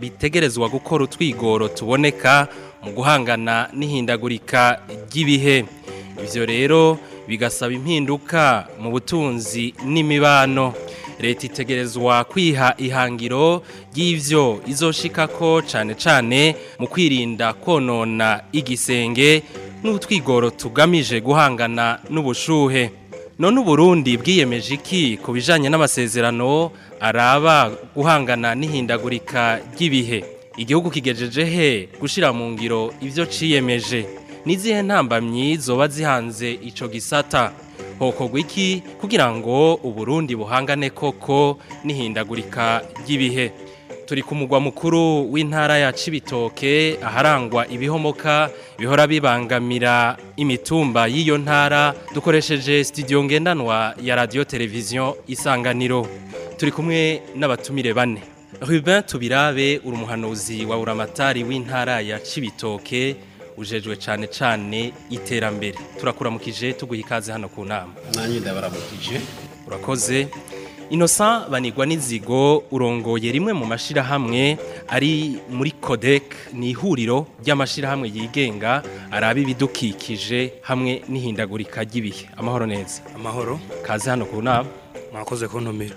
bitegerezwa gukora utwigoro tuboneka mu guhangana n'ihindagurika ry'ibihe ibyo rero bigasaba impinduka mu butunzi n'imibano leta itegerezwa kwiha ihangiro ry'ibyo izoshika ko cyane cyane mu kwirinda konona igisenge n'utwigoro tugamije guhangana n'ubushuhe none Burundi bwiyemeje iki ku bijanye n'amasezerano araba guhangana n'ihindagurika ry'ibihe igihugu kigejeje he gushyira mu ngiro ibyo ciyemeje n'izihe ntambamyi zoba zihanze icyo gisata hokorwa iki kugira ngo uburundi buhangane koko n'ihindagurika ry'ibihe turi ku mugwa mukuru w'intara ya Cibitoke aharangwa ibihomoka bihora bibangamira imitumba y'iyo ntara dukoresheje studio ngendanwa ya radio televiziyo isanganiro turi kumwe n'abatumire bane Ruben Tubirabe uri umuhanuzi wa uramatari w'intara ya Cibitoke ujejwe cyane cyane iterambere turakuramukije tuguha ikaze hano ku nama nanjye ndabaramukije urakoze Innocent banigwa n'izigo urongoye rimwe mu mashyirahamwe ari muri codec ni ihuriro ry'amashyirahamwe yigenga araba ibidukikije hamwe n'ihindagurika ry'ibihe amahoro neza amahoro kaze hano ku nama mwakoze kuntumira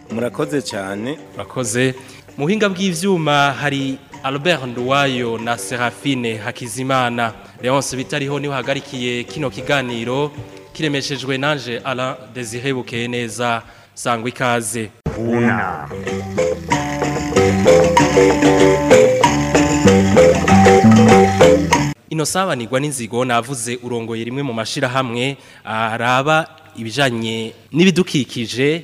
murakoze cyane murakoze mu buhinga bw'ibyuma hari Albert Nduwayo na Serafine Hakizimana Leonce bitariho niwe hagarikiye kino kiganiro kiremeshejwe naje ara bukeye neza sangwa ikaze buna ino sabanirwa n'inzigo navuze urongoye rimwe mu mashyirahamwe araba ibijyanye n'ibidukikije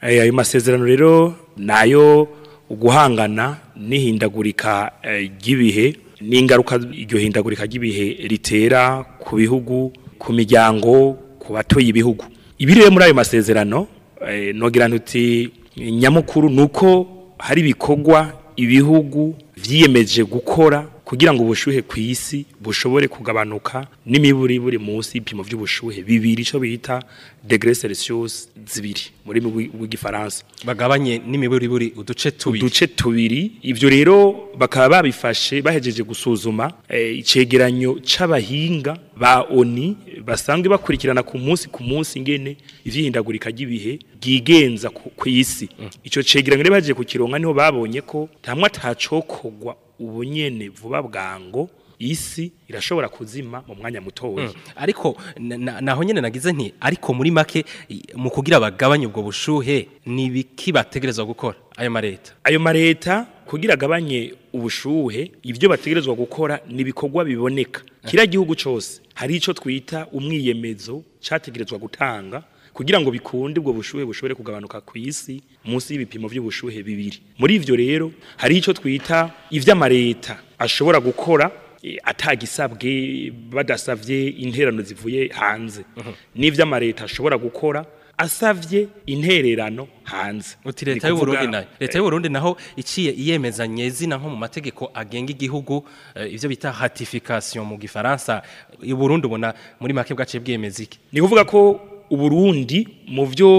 ayo masezerano rero nayo guhangana n'ihindagurika eh, ry'ibihe n'ingaruka iryo hindagurika ry'ibihe ritera ku bihugu ku miryango ku batuye ibihugu ibi muri ayo masezerano eh, nogira ntuti nyamukuru ni uko hari ibikorwa ibihugu byiyemeje gukora kugira ngo ubushyuhe ku isi bushobore kugabanuka n'imiburiburi munsi y'ibipimo by'ubushyuhe bibiri icyo bita degere selisiyusi zibiri muri rw'igifaransa bagabanye n'imiburiburi uduce tubiri uduce tubiri ibyo rero bakaba babifashe bahejeje gusuzuma eh, icyegeranyo cy'abahinga ba oni basanzwe bakurikirana ku munsi ku munsi ngene ibyihindagurika ry'ibihe byigenza ku isi mm. icyo cyegeranyo rero bagiye ku niho babonye ko nta atacokogwa ubunyene vuba bwango isi irashobora kuzima mu mwanya mutoya hmm. ariko naho nyine nagize nti ariko muri make mu kugira bagabanye ubwo bushuhe ni ibiki bategerezwa gukora ayo mareta ayo mareta kugira gabanye ubushuhe ibyo bategerezwa gukora ni ibikorwa biboneka kira gihugu cyose hari icyo twita umwiyemezo cyategerezwa gutanga kugira ngo bikunde ubwo bushuhe bushobore kugabanuka ku isi munsi y'ibipimo by'ubushuhe bibiri muri ivyo rero hari icyo twita ivy'amareta ashobora gukora atagisabwe badasabye interano zivuye hanze n'ibyo amareta ashobora gukora asavye intererano hanze uti leta y'uburundi nayo leta y'uburundi naho iciye iyemezanye izina nko mu mategeko agenga igihugu eh, ivyo bita ratification mu gifaransa y’u uburundi ubona muri make bwaciye bwiyemeza iki ni kuvuga ko u Burundi mu byo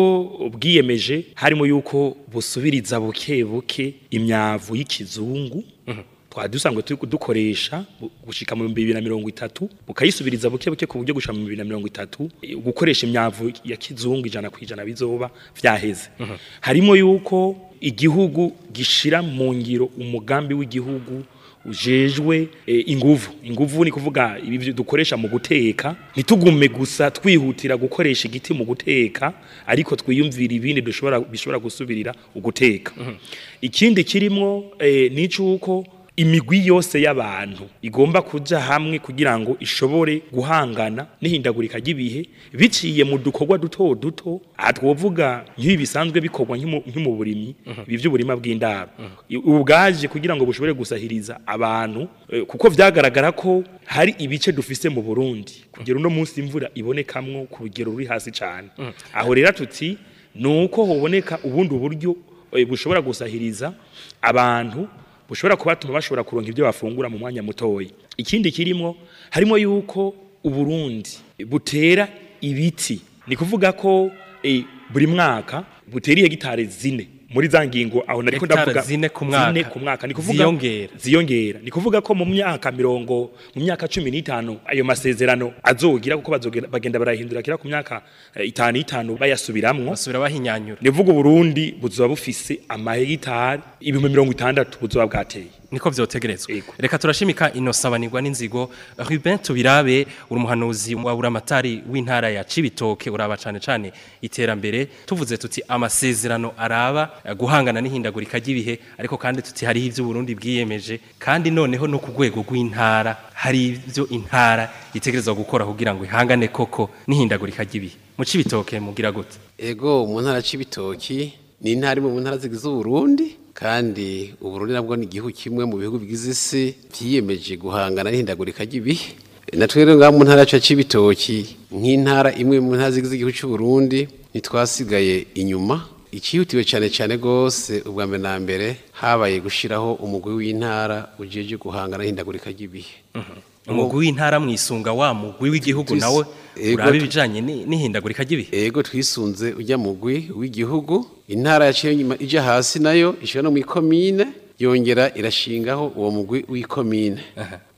bwiyemeje harimo yuko busubiriza buke buke imyavu y'ikizungu mhm. twari turi kudukoresha gushika mu bihumbi bibiri na mirongo itatu mukayisubiriza buke buke ku buryo gushika mu bibiri na mirongo itatu gukoresha imyavu ya kizungu ijana ku ijana bizoba vyaheze mm -hmm. harimo yuko igihugu gishira mu ngiro umugambi w'igihugu ujejwe eh, inguvu inguvu ni kuvuga ibi dukoresha mu guteka nitugume gusa twihutira gukoresha igiti mu guteka ariko twiyumvira ibindi dushobora bishobora gusubirira uguteka mhm. ikindi kirimo eh, ni cy'uko imigwi yose y'abantu igomba kuja hamwe kugira ngo ishobore guhangana n'ihindagurika ry'ibihe biciye mu dukorwa duto duto atwovuga nk'ibisanzwe bikorwa nk'u burimi ibi by'uburima bw'indaro ubwaje kugira ngo bushobore gusahiriza abantu e, kuko byagaragara ko hari ibice dufise mu Burundi kugera uno munsi imvura ibonekamwo ku rugero ruri hasi cyane mm. aho rero tuti ni uko hoboneka ubundi buryo e, bushobora gusahiriza abantu bushobora kubatuma bashobora kuronka ibyo bafungura mu mwanya mutoya ikindi kirimo harimo yuko uburundi butera ibiti ni kuvuga ko eh, buri mwaka buteriye gitari zine muri za ngingo aho nari ndavuga zine ku mwaka zine ku mwaka ni kuvuga ziyongera ziyongera ni kuvuga ko mu myaka mirongo mu myaka cumi 15 ayo masezerano azogira kuko bagenda barahindura kira ku myaka eh, itanu itanu bayasubiramwo basubira bahinyanyura nivuga Burundi buzoba bufise amahegitari ibihumbi itandatu buzoba bwateye niko byotegerezwa reka turashimika inosabanirwa n'inzigo Ruben tubirabe uri umuhanuzi wa buramatari w'intara ya Cibitoke uraba cane cane iterambere tuvuze tuti amasezerano araba guhangana n'ihindagurika ry'ibihe ariko kandi tuti hari ivyo Burundi bwiyemeje kandi noneho no kugwego rw'intara hari ivyo intara yitegerezwa gukora kugira ngo ihangane koko n'ihindagurika ry'ibihe mu Cibitoke mugira gute ego mu ntara Cibitoki ni intara mu ntara zigize Burundi kandi uburundi nabwo ni igihugu kimwe mu bihugu bigize isi byiyemeje guhangana n'ihindagurika ry'ibihe natwe ngaha mu ntara yacu cy'ibitoki nk'intara imwe mu ntara zigize igihugu cy'u Burundi ntitwasigaye inyuma ikihutiwe cyane cyane rwose ubwa mbere na mbere habaye gushyiraho umugwi w'intara ugiye guhangana n'ihindagurika ry'ibihe mhm. umugwi w'intara mwisunga wa mugwi w'igihugu nawe uraba ibijyanye n'ihindagurika ry'ibihe yego twisunze ujya mugwi w'igihugu intara yaciye ijya hasi nayo ishyira no mu ikomine yongera irashingaho uwo mugwi w'ikomine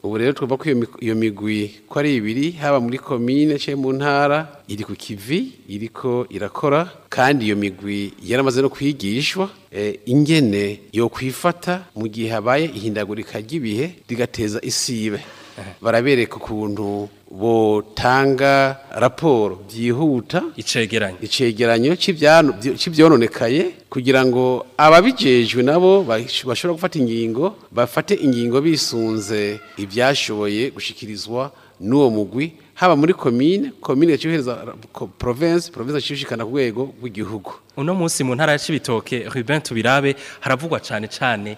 ubu rero twumva ko iyo migwi ko ari ibiri haba muri komine cyangwa mu ntara iri ku kivi iriko irakora kandi iyo migwi yaramaze no kwigishwa eh, ingene yo kwifata mu gihe habaye ihindagurika ry'ibihe rigateza isibe barabereka ukuntu botanga raporo byihuta icegeranyo cy'ibyononekaye kugira ngo ababijejwe nabo bashobora gufata ingingo bafate ingingo bisunze ibyashoboye gushikirizwa n'uwo mugwi haba muri komine komine yaciyohereza province province yaciyushikana ku rwego rw'igihugu uno munsi mu ntara ya cibitoke ruben tubirabe haravugwa cyane cyane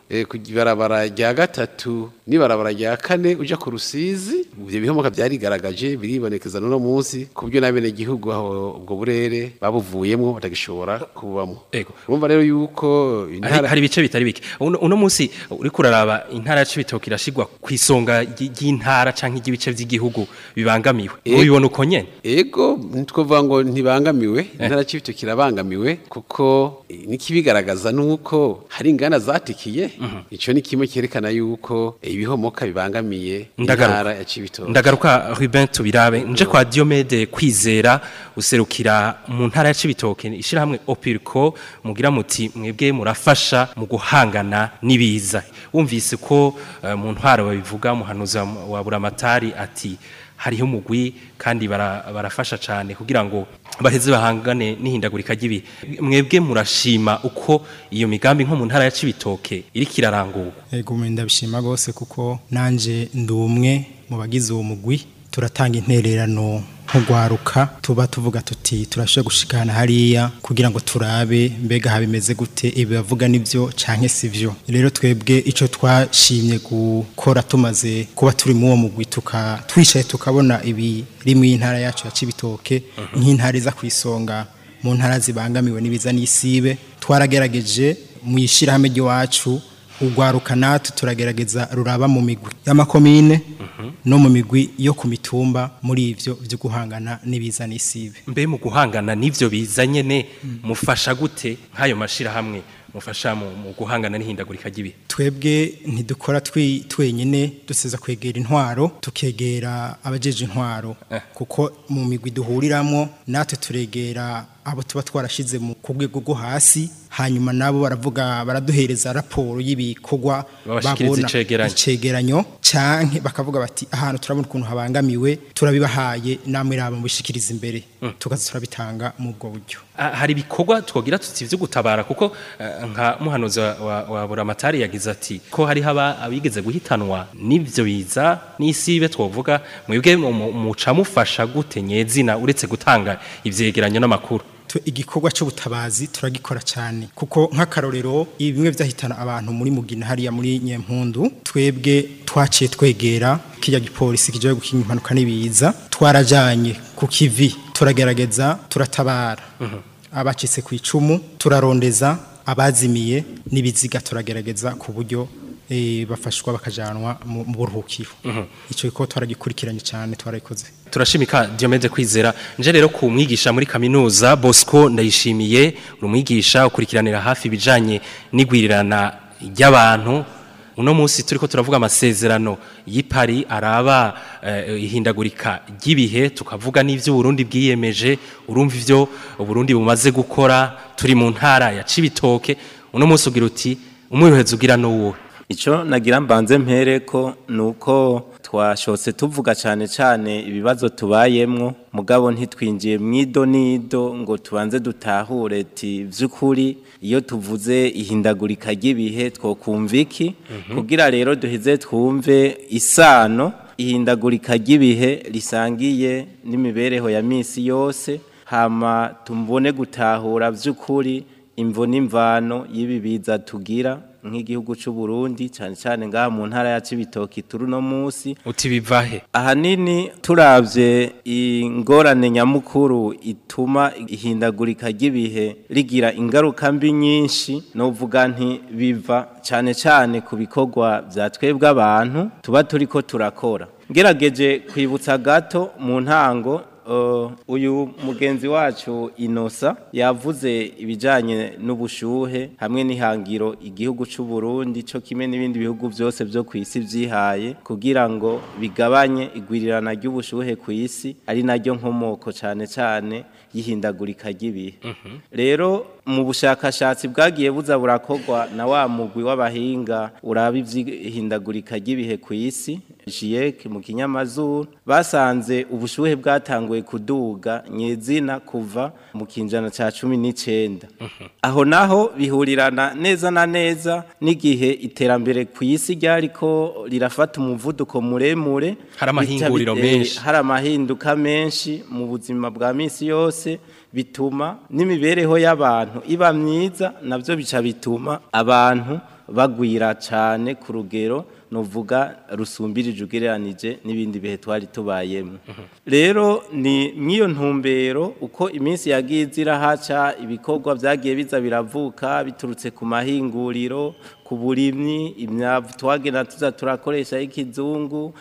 eh, ku ibarabara rya gatatu n'ibarabara rya kane ujya ku rusizi ibyo bihomoka byarigaragaje biribonekeza n'uno munsi ku buryo n'abenegihugu aho ubwo burere babuvuyemo batagishobora kubamo urumva rero yuko hari bice bitari bike uno munsi uriko uraraba intara ya cibitoki ku isonga ry'intara cyangwa iby'ibice by'igihugu bibangamiwe ubibona uko nyine yego ntitwavuga ngo ntibangamiwe eh. intara ya irabangamiwe kuko eh, n'ikibigaragaza ni uko hari ingana zatikiye mhm. icyo ni kimwe cyerekana yuko eh, ibihomoka bibangamiye intara ya ndagaruka ruben tubirabe nje kwa diomede kwizera userukira mu ntara ya cibitoki ishyirahamwe opiriko mugira muti mwebwe murafasha mu guhangana n'ibiza wumvise ko eh, mu ntwaro babivuga muhanuza wa buramatari ati hariho umugwi kandi barafasha cyane kugira ngo baheze bahangane n'ihindagurika ry'ibi mwebwe murashima uko iyo migambi nko mu ntara ya Cibitoke iri kirarangurwa yego ndabishima gose kuko nanjye ndi umwe mu bagize uwo mugwi turatanga intererano nk'ugwaruka tuba tuvuga tuti turashobora gushikana hariya kugira ngo turabe mbega habimeze gute ibi bavuga nibyo canke sivyo rero twebwe icyo twashimye gukora tumaze kuba turi mu uwo mugwi tuka twishaye tukabona ibi rimwe intara yacu ya Cibitoke mhm. nk'intara iza kwisonga mu ntara zibangamiwe n'ibiza n'isibe twaragerageje mu ishirahamwe ry'iwacu urwaruka natwe turagerageza ruraba mu migwi y'amakomine no mu migwi yo ku mitumba muri ibyo byo guhangana n'ibizana isibe mbe mu guhangana n'ibyo bizanye ne mufasha gute nk'ayo mashyirahamwe mufasha mu guhangana n'ihindagurika gibi twebwe ntidukora twenyine duseza kwegera intwaro tukegera abajeje intwaro eh. kuko mu migwi duhuriramo natwe turegera abo tuba twarashyize ku rwego rwo hasi hanyuma nabo baravuga baraduhereza raporo y'ibikorwa babona icyegeranyo cyane bakavuga bati ahantu turabona ukuntu habangamiwe turabibahaye namwe raba mubishikiriza imbere mm. tukaza turabitanga mu bwo buryo hari ibikorwa twagira tuti byo gutabara kuko e, nka muhanuzi wa buramatari yagize ati ko hari haba abigeze guhitanwa n'ibyo biza n’isibe twavuga mwebwe mucamufasha gute nyezina uretse gutanga ibyegeranyo n'amakuru igikorwa cy'ubutabazi turagikora cyane kuko nk'akarorero bimwe byahitana abantu muri mugina hariya muri nyempundu twebwe twaciye twegera kijya gipolisi kijya gukinga impanuka n'ibiza twarajyanye ku kivi turagerageza turatabara mm-hmm. abacitse ku icumu turarondeza abazimiye n'ibiziga turagerageza ku buryo Eh, bafashwa bakajyanwa mu buruhukiro mhm. icyo ko twaragikurikiranye cyane twarayikoze turashimika Diomede kwizera nje rero ku mwigisha muri kaminuza Bosco ndayishimiye uri mwigisha ukurikiranira hafi ibijanye n'igwirirana ry'abantu uno munsi ko turavuga amasezerano yi Paris araba eh, ihindagurika ry'ibihe tukavuga n'ivyo Burundi bwiyemeje urumva ivyo Burundi bumaze gukora turi mu ntara ya Cibitoke uno munsi ugira uti umwihereza ugira no wowe icyo nagira mbanze mpere ko nuko uko twashotse tuvuga cyane cyane ibibazo tubayemo mugabo ntitwinjiye mu n'ido ngo tubanze dutahure by'ukuri iyo tuvuze ihindagurika ry'ibihe twokumva iki mhm. kugira rero duhize twumve isano ihindagurika ry'ibihe risangiye n'imibereho ya minsi yose hama tumubone gutahura by'ukuri imvo n'imvano y’ibibiza tugira nk'igihugu cy'u Burundi cyane cyane nga mu ntara ya Cibitoki turi no munsi uti bivahe ahanini turavye ingorane nyamukuru ituma ihindagurika ry'ibihe rigira ingaruka mbi nyinshi novuga nti biva cyane cyane ku bikorwa bya twebwe abantu tuba turiko turakora ngerageje kwibutsa gato mu ntango Eh, uyu mugenzi wacu inosa yavuze ibijyanye n'ubushuhe hamwe n'ihangiro igihugu cy'u Burundi cyo kime n'ibindi bihugu byose byo ku isi byihaye kugira ngo bigabanye igwirirana ry'ubushuhe ku isi ari naryo nkomoko cyane cyane y'ihindagurika ry'ibihe mhm. rero mu bushakashatsi bwagiye buza burakorwa na wa mugwi w'abahinga urabe iby'ihindagurika ry'ibihe ku isi GIEC mu kinyamazuru basanze ubushuhe bwatanguye kuduga nyezina kuva mu kinjana ca 19 aho naho bihurirana neza na neza n'igihe iterambere ku isi ryariko rirafata umuvuduko muremure hari menshi hari menshi mu buzima bwa misi yose bituma n'imibereho y'abantu iba myiza navyo bica bituma abantu bagwira cyane ku rugero Novuga rusumbirije ugereranije n'ibindi bihe twari tubayemo rero ni mw'iyo ntumbero uko iminsi yagiye haca ibikorwa byagiye biza biravuka biturutse ku mahinguriro ku imyavu twagenda tuza turakoresha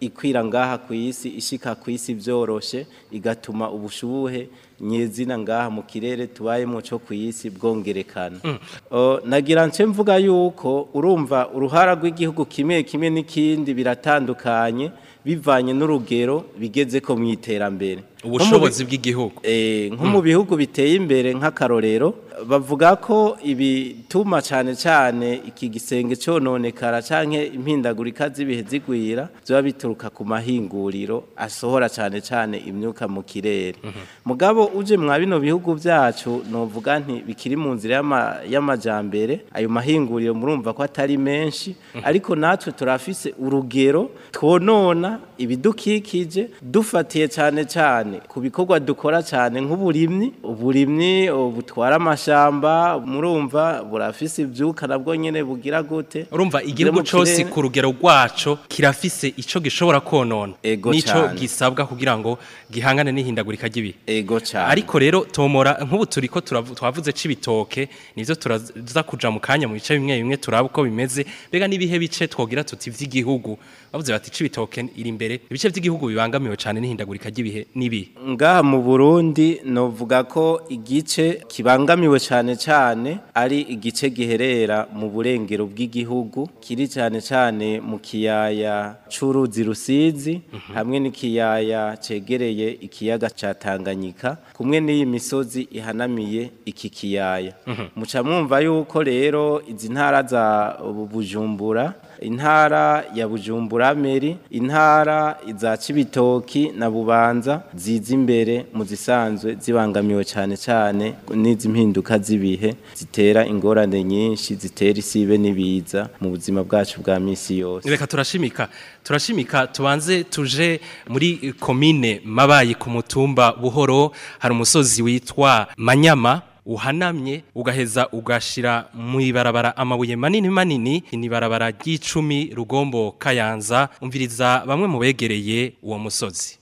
ikwira ngaha ku isi ishika ku isi byoroshye igatuma ubushubuhe nyezina ngaha mu kirere tubayemo cyo ku isi bwongerekana mm. nagira nce mvuga yuko urumva uruhara rw'igihugu kimwe kimwe n'ikindi biratandukanye bivanye n'urugero bigeze ko mu iterambere ubushobozi bw'igihugu eh, nko mu hmm. bihugu biteye imbere nk'akarorero bavuga ko ibituma cyane cyane iki gisenge cyononekara canke impindagurika zibihezigwira zigwira bituruka ku mahinguriro asohora cyane cyane imyuka mu kirere hmm. mugabo uje mwa bino bihugu byacu nuvuga nti bikiri mu nzira y'amajyambere ayo mahinguriro murumva ko atari menshi hmm. ariko natwe turafise urugero twonona ibidukikije dufatiye cyane cyane cyane ku bikorwa dukora cyane nk'uburimyi uburimyi ubutwara amashyamba murumva burafise ibyuka nabwo nyine bugira gute urumva igihugu cyose ku rugero rwacu kirafise icyo gishobora konona n'icyo gisabwa kugira ngo gihangane n'ihindagurika ry'ibihe ego cyane ariko rero tomora nk'ubu turi ko twavuze cy'ibitoke nibyo turaza kujya mu kanya mu bice bimwe bimwe turaba uko bimeze mbega n'ibihe bice twogira tuti by'igihugu bavuze bati cy'ibitoke iri imbere ibice by'igihugu bibangamiwe cyane n'ihindagurika ry'ibihe n'ibihe ngaha mu burundi novuga ko igice kibangamiwe cyane cyane ari igice giherera mu burengero bw'igihugu kiri cyane cyane mu kiyaya cy'uruzi rusizi mhm. hamwe n'ikiyaya cegereye ikiyaga cya tanganyika kumwe n'iyi misozi ihanamiye iki kiyaya mhm. muca mwumva yuko rero izi ntara za bujumbura intara ya bujumbura meri intara za kibitoki na bubanza ziza imbere mu zisanzwe zibangamiwe cyane cyane n'izimpinduka z'ibihe zitera ingorane nyinshi zitera isibe n'ibiza mu buzima bwacu bwa minsi yose reka turashimika turashimika tubanze tuje muri komine mabaye ku mutumba buhoro hari umusozi witwa manyama uhanamye ugaheza ugashira mu ibarabara amabuye manini manini ibarabara ry'icumi rugombo kayanza umviriza bamwe mu begereye uwo musozi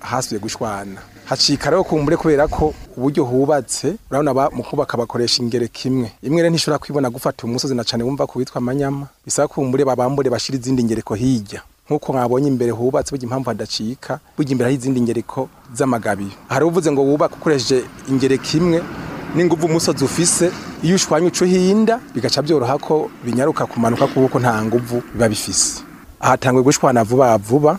hasubiye gushwana hacika rero kumbure kubera ko uburyo hubatse urabona mu kubaka bakoresha ingere kimwe imwe rero ntishobora kwibona gufata umusozi na cyane wumva kubitwa amanyama bisaba kumbure babambure bashira izindi ngereko hirya nkuko mwabonye imbere hubatse burya impamvu hadacika burya imbere hari izindi ngereko z'amagabiyo hari uvuze ngo wubake ukoresheje ingere kimwe n'inguvu umusozi ufise iyo ushwanye uco hinda bigaca byoroha ko binyaruka kumanuka kuko nta nguvu biba bifise ahatangwe gushwana vuba vuba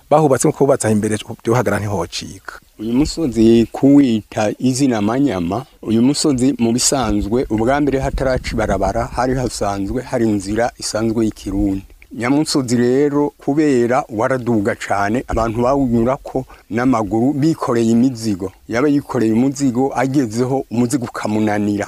bahubatse nk'uko bubatse aho imbere byohagara ntihocika uyu musozi kuwita izina manyama uyu musozi mu bisanzwe ubwa mbere hataraca ibarabara hari hasanzwe hari inzira isanzwe y'ikirundi nyamusozi rero kubera waraduga cyane abantu bawunyura ko n'amaguru bikoreye imizigo yaba yikoreye umuzigo agezeho umuzigo ukamunanira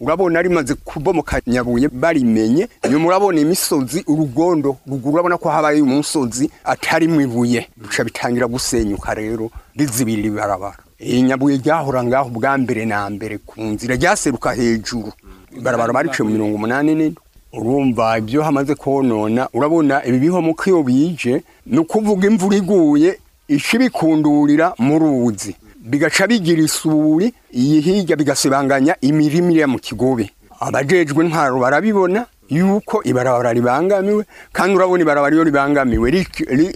urabona rimaze kubomoka nyabuye barimenye nyuma urabona imisozi urugondo ruguru urabona ko habaye umusozi atari mu ibuye bica bitangira gusenyuka rero rizibirira ibarabara iyi nyabuye ryahora ngaho ubwa mbere na mbere ku nzira ryaseruka hejuru ibarabara bariciye mu mirongo umunani n'ine urumva ibyo hamaze konona urabona ibi bihomo ko iyo bije ni ukuvuga imvura iguye ikibikundurira mu ruzi bigaca bigira isuri iyi hirya bigasibanganya imirima iriya mu kigobe abajejwe intwaro barabibona yuko ibarabara ribangamiwe kandi urabona ibarabara iyo ribangamiwe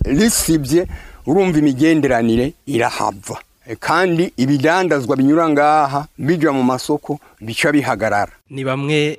risibye urumva imigenderanire irahava Eh, kandi ibidandazwa binyura ngaha bijya mu masoko bica bihagarara ni bamwe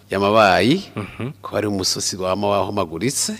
y'amabayi uhum. ko hari umusozi wama wahomaguritse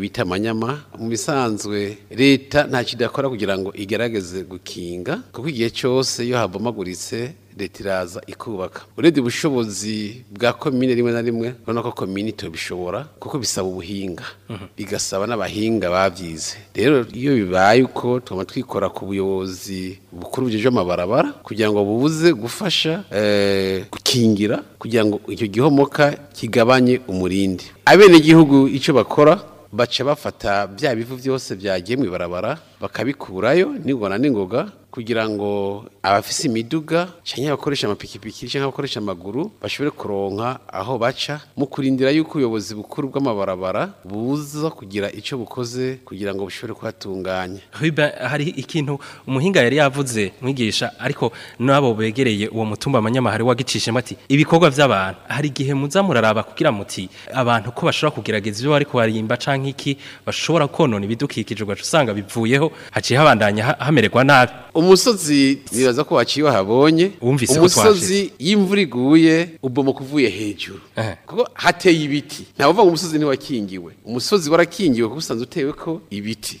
bita amanyama mu bisanzwe leta nta kintu kugira ngo igerageze gukinga kuko igihe cyose iyo habomaguritse leta iraza ikubaka urebye ubushobozi bwa komine rimwe na rimwe urabona ko komine itobishobora kuko bisaba ubuhinga mhm. bigasaba n'abahinga babyize rero iyo bibaye uko tukaba twikora ku buyobozi bukuru bugejeje amabarabara kugira ngo bubuze gufasha eh, gukingira kugira ngo icyo gihomoka kigabanye umurindi abenegihugu icyo bakora baca bafata bya bivu byose byagiye mu ibarabara bakabikurayo n'ingona n'ingoga kugira ngo abafise imiduga cyangwa abakoresha amapikipiki cyangwa abakoresha amaguru bashobore kuronka aho baca mu kurindira yuko ubuyobozi bukuru bw'amabarabara buza kugira icyo bukoze kugira ngo bushobore kuhatunganya hari ikintu umuhinga yari yavuze mwigisha ariko n'abo begereye uwo mutumba amanyamahari wagicishemo ati ibikorwa by'abantu hari igihe muza muraraba kugira muti abantu ko bashobora kugerageza ibyo bari kubarimba cyangwa iki bashobora konona ibidukikije ugaca usanga bivuyeho haciye habandanya hamererwa nabi umusozi nibaza ko waciye wahabonye umusozi y'imvura iguye ubomoka kuvuye hejuru eh. kuko hateye ibiti ntawe uvuga ngo umusozi ntiwakingiwe umusozi warakingiwe kuko usanzwe utewe ko ibiti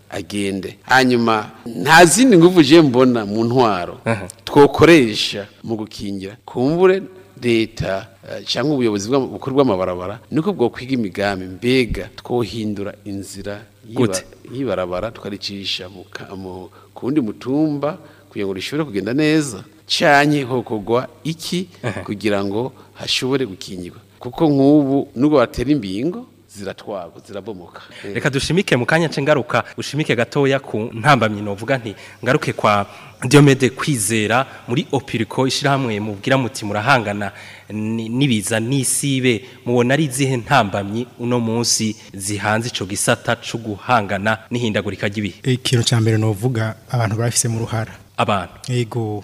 agende hanyuma nta zindi nguvu je mbona mu ntwaro twokoresha mu gukingira kumbure leta eh, cyangwa ubuyobozi bukuru bw'amabarabara niko kwiga imigambi mbega twohindura inzira y'ibarabara tukaricisha ku wundi mutumba kugira ngo rishobore kugenda neza cyane nko kugwa iki kugira ngo hashobore gukingirwa kuko nk'ubu nubwo batera imbingo ziratwagwa zirabomoka eh. reka dushimike mu kanya ngaruka ushimike gatoya ku ntambamyi novuga nti ngaruke kwa Diomede kwizera muri opiriko ishyirahamwe mubwira muti murahangana n'ibiza n'isibe mubona ari izihe ntambamyi uno munsi zihanze icyo gisata cyo guhangana n'ihindagurika ry'ibihe ikintu cya mbere ni abantu barafise mu ruhara abantu yego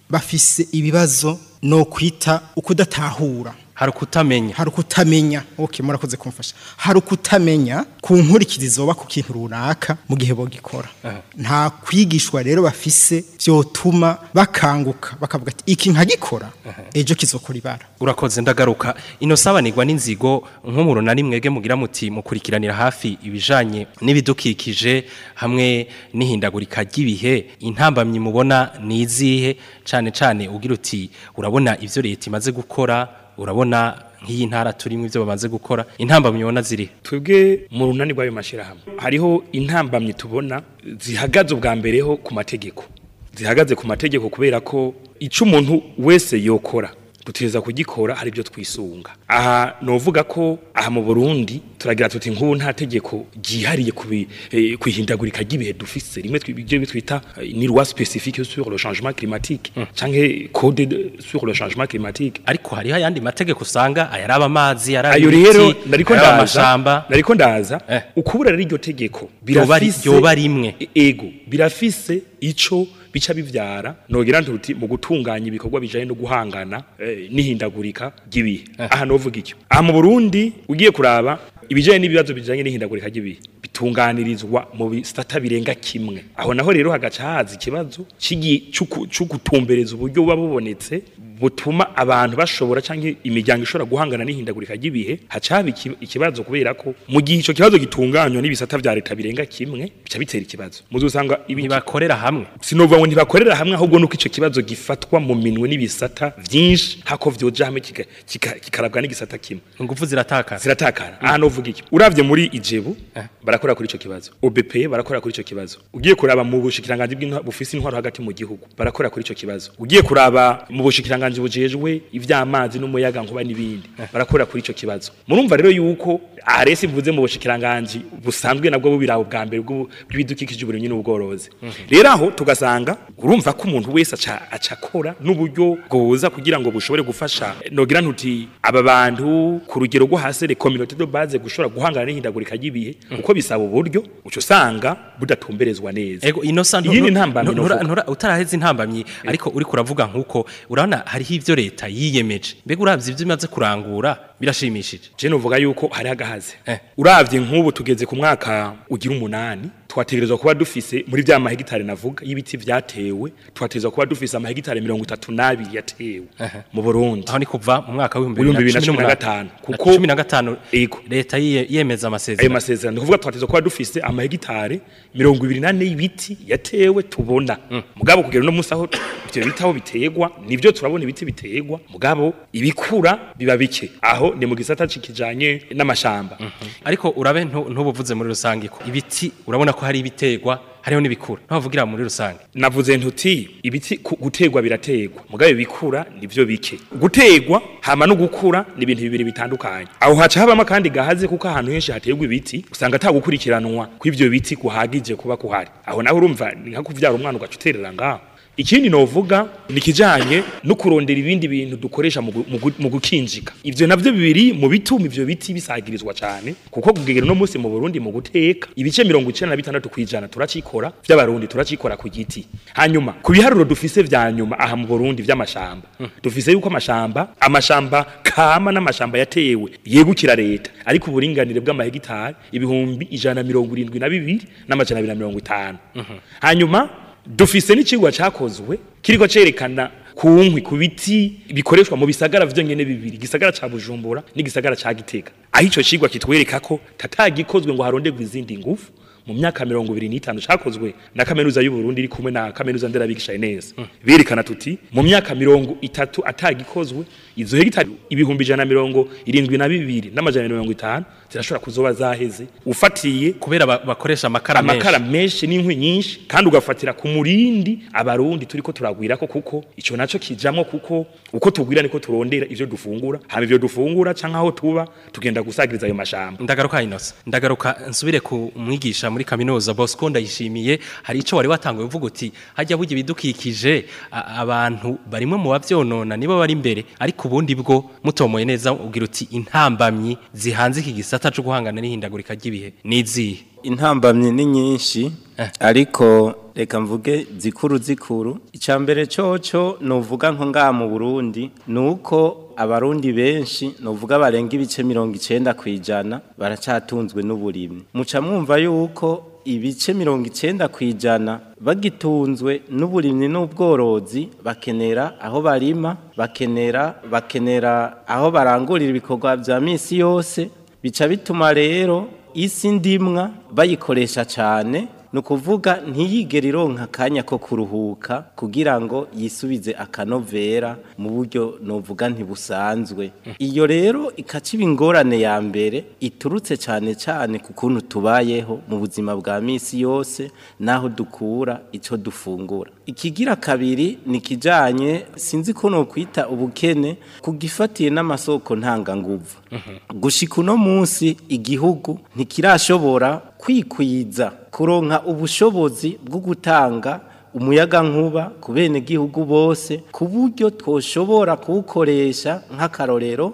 bafise ibibazo no kwita ukudatahura hari ukutamenya hari ukutamenya ok murakoze kumfasha hari ukutamenya ku nkurikizi zoba ku kintu runaka mu gihe bo gikora nta kwigishwa rero bafise byotuma bakanguka bakavuga ati iki nkagikora ejo kizokora ibara urakoze ndagaruka ino sabanirwa n'inzigo nk'umuro na nimwege mugira muti mukurikiranira hafi ibijanye n'ibidukikije hamwe n'ihindagurika ry'ibihe intambamyi mubona ni izihe cyane cyane ugira uti urabona ibyo leta imaze gukora urabona nk'iyi ntara turimo ibyo bamaze gukora intambamyi ubona ziri, twebwe mu runani rw'ayo mashyirahamwe hariho intambamye tubona zihagaze ubwa mbereho ku mategeko zihagaze ku mategeko kubera ko icyo umuntu wese yokora duteza kugikora hari ibyo twisunga aha novuga ko aha mu Burundi turagira tuti nk'ubu nta tegeko ryihariye eh, kwihindagurika ry'ibihe dufise rimwe ibyo bitwita eh, ni loi spécifique sur le changement climatique hmm. canke code sur le changement climatique ariko hariho ayandi mategeko usanga ayaraba amazi yarari ayo rero nariko ndaza nariko ndaza eh. ukubura rero iryo tegeko birafise rimwe e, ego birafise icyo bica bibyara nogira ntuti mu gutunganya ibikorwa bijanye no guhangana eh, nihindagurika gibihe aha bavuga iki mu burundi ugiye kuraba ibijyanye n'ibibazo bijyanye n'ihindagurika ry'ibihe bitunganirizwa mu bisata birenga kimwe aho naho rero hagaca haza ikibazo cy'ugutumbereza uburyo buba bubonetse butuma abantu bashobora cyangwa imiryango ishobora guhangana n'ihindagurika ry'ibihe haca haba ikibazo kubera ko mu gihe icyo kibazo gitunganywa n'ibisata bya leta birenga kimwe bica bitera ikibazo muzusanga ntibakorera hamwe sinovuga ngo ntibakorera hamwe ahubwo nuko icyo kibazo gifatwa mu minwe n'ibisata byinshi hako vyoja kikarabwa n'igisata kimwe ingufu ziratakara ziratakara mm. kuvuga iki urabye muri ijebu eh. barakora kuri ico kibazo OBP barakora kuri ico kibazo ugiye kuraba mu bushikiranganje bufise intwaro hagati mu gihugu barakora kuri ico kibazo ugiye kuraba mu bushikiranganje bujejwe ivy'amazi n'umuyaga nkuba nibindi eh. barakora kuri ico kibazo murumva rero yuko arese mvuze mu bushikiranganje busanzwe nabwo bubirabo bwa mbere bw'ibidukikije uburimyi n'ubworozi mhm. rero aho tugasanga urumva ko umuntu wese acakora n'uburyo goza kugira ngo bushobore gufasha nogira ntuti aba bantu ku rugero rwo hasi le communauté de gushobora guhangana n'ihindagurika ry'ibihe uko bisaba uburyo uca usanga budatumberezwa neza iyindi ntambamyi utaraheze intambamyi ariko uri kuravuga nk'uko urabona hariho ibyo leta yiyemeje mbega urabye ibyo imaze kurangura birashimishije je nuvuga yuko hari agahaze eh. uravye nk'ubu tugeze ku mwaka ugira umunani twategerezwa kuba dufise muri vya mahegitare navuga y'ibiti vyatewe twategerezwa kuba dufise amahegitare mirongo itatu nabiri yatewe mu Burundi aho ni kuva mu mwaka wa gatanu kuko 15 yego leta leta yemeza amasezerano ayo masezerano ni ukuvuga kuba dufise amahegitari mirongo ibiri n'ane y'ibiti yatewe tubona mm. mugabo kugera uno munsi aho ibyo biti aho biterwa nibyo turabona ibiti biterwa mugabo ibikura biba bike aho ni mu gisata kijanye n'amashamba mm-hmm. ariko urabe ntubuvuze muri rusange ko ibiti urabona ko hari ibiterwa hariho n'ibikura ntavugira muri rusange navuze ntuti ibiti gutegwa birategwa mugabe bikura nivyo bike gutegwa hama no gukura ni ibintu bibiri bitandukanye aho haca habamo kandi gahaze kuko ahantu henshi hategwa ibiti usanga gukurikiranwa kw’ibyo biti kuhagije kuba kuhari aho naho urumva ni nka kuvyara umwana ugacuterera ngaho ikindi novuga ni kijyanye no kurondera ibindi bintu dukoresha mu gukinjika ibyo nabyo bibiri mu bituma ivyo biti bisagirizwa cyane kuko kugegera no munsi mu Burundi mu guteka ibice mirongo na ku ijana turacikora by'abarundi turacikora ku giti hanyuma ku biharuro dufise bya nyuma aha mu Burundi vy'amashamba hmm. dufise yuko amashamba amashamba kama n'amashamba yatewe yegukira leta ariko uburinganire bw'amahegitari ibihumbi ijana mirongo irindwi na bibiri n'amajana abiri na mirongo itanu hmm. hanyuma dufise n'ikigwa cyakozwe kiriko cerekana ku nkwi ku biti bikoreshwa mu bisagara vyonyene bibiri gisagara ca Bujumbura n'igisagara ca Gitega aho ico cigwa kitwereka ko tatagikozwe ngo harondegwe izindi ngufu mu myaka mirongo ibiri n'itanu cakozwe na kaminuza y'uburundi iri kumwe na kaminuza nderabigisha eneza mm. berekana tuti mu myaka mirongo itatu atagikozwe izo hegitari ibihumbi ijana na mirongo irindwi na bibiri n'amajana mirongo itanu zirashobora kuzoba zaheze ufatiye kubera bakoresha amakara menshi amakara menshi n'inkwi nyinshi kandi ugafatira ku murindi abarundi turiko turagwira ko kuko icyo naco kijamwo kuko uko tugwira niko turondera ivyo dufungura haba ibyo dufungura canka aho tuba tugenda gusagiriza ayo mashamba ndagaruka inose ndagaruka nsubire ku mwigisha muri kaminuza Bosco ndayishimiye hari icyo wari watanguye uvuga uti hajya bujye bidukikije abantu barimo mu bavyonona nibo bari imbere ariko ku bundi bwo mutomoye neza ubwira uti intambamyi zihanze iki gisata cyo guhangana n'ihindagurika ry'ibihe n'izihe intambamyi ni nyinshi eh. ariko reka mvuge zikuru zikuru icya mbere cyoco nuvuga nko nga mu burundi nuko abarundi benshi nuvuga barenga ibice mirongo icyenda ku ijana baracyatunzwe n'uburimyi muca mwumva yuko ibice mirongo icyenda ku ijana bagitunzwe n'uburimyi n'ubworozi bakenera aho barima bakenera bakenera aho barangurira ibikorwa bya minsi yose bica bituma rero isi ndimwa bayikoresha cyane ni ukuvuga ironka akanya ko kuruhuka kugira ngo yisubize akanovera mu buryo novuga ntibusanzwe iyo rero ikaciba ingorane ya mbere iturutse cyane cyane ku kuntu tubayeho mu buzima bwa minsi yose n'aho dukura icyo dufungura ikigira kabiri ni kijyanye sinzi ko ni ukwita ubukene kugifatiye n'amasoko ntanganguvu uhuh. gushika uno munsi igihugu ntikirashobora kwikwiza kuronka ubushobozi bwo gutanga umuyaga nkuba ku benegihugu bose ku buryo twoshobora kuwukoresha nk'akarorero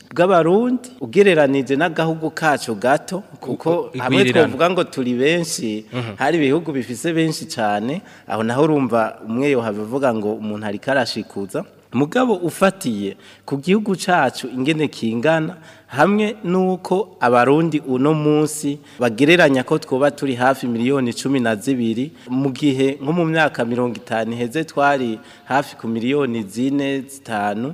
bw'abarundi ugereranije n'agahugu kacu gato kuko hamwe twavuga ngo turi benshi mhm. hari ibihugu bifise benshi cyane aho naho urumva umwe yohava avuga ngo umuntu ari karashikuza mugabo ufatiye ku gihugu cyacu ingene kingana hamwe n'uko abarundi uno munsi bagereranya ko twoba turi hafi miliyoni cumi na zibiri mu gihe nko mu myaka mirongo itanu iheze twari hafi ku miliyoni zine zitanu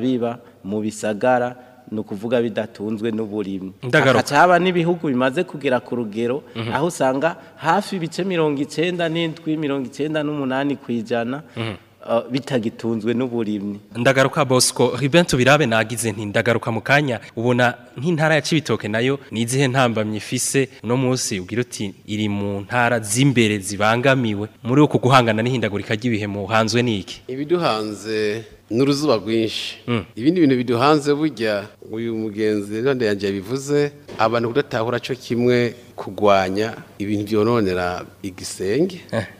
biba mu bisagara ni ukuvuga bidatunzwe n'uburimyi haba n'ibihugu bimaze kugera ku rugero mhm. aho usanga hafi ibice mirongo icyenda n'indwi mirongo icyenda n'umunani ku mhm. bitagitunzwe n'uburimyi ndagaruka bosco ribentu birabe nagize nti ndagaruka mu kanya ubona nk'intara ya cibitoke nayo nizihe izihe ntambamye ifise uno munsi ugira uti iri mu ntara z'imbere zibangamiwe muri uku guhangana n'ihindagurika ry'ibihe muhanzwe niki ibiduhanze n'uruzuba rwinshi hmm. ibindi bintu biduhanze burya uyu mugenzi rwanda yanjye bivuze abantu kudatahura cyo kimwe kugwanya ibintu byononera igisenge eh.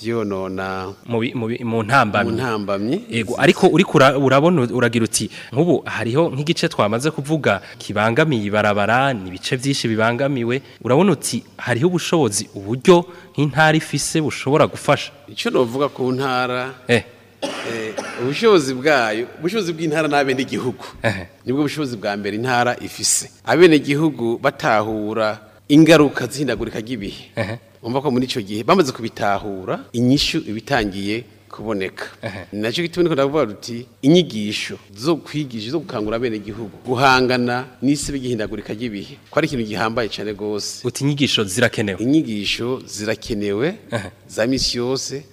byonona mu ntambamyi yego ariko urabona uragira uti nk'ubu hariho nk'igice twamaze kuvuga kibangamiye ibarabara ni ibice byinshi bibangamiwe urabona uti hariho ubushobozi uburyo nk'intara ifise bushobora gufasha icyo navuga ku ntara eh. Eh, ubushobozi bwayo ubushobozi bw'intara n'abenegihugu eh. nibwo bushobozi bwa mbere intara ifise abenegihugu batahura ingaruka z'ihindagurika ry'ibihe ko muri icyo gihe bamaze kubitahura inyishyu iba kuboneka nacyo gituma niko ndavuga ruti inyigisho zo kwigisha zo gukangura bene gihugu guhangana n'isi bigihindagurika ry'ibihe ko ari ikintu gihambaye cyane rwose uti inyigisho zirakenewe inyigisho zirakenewe za misi yose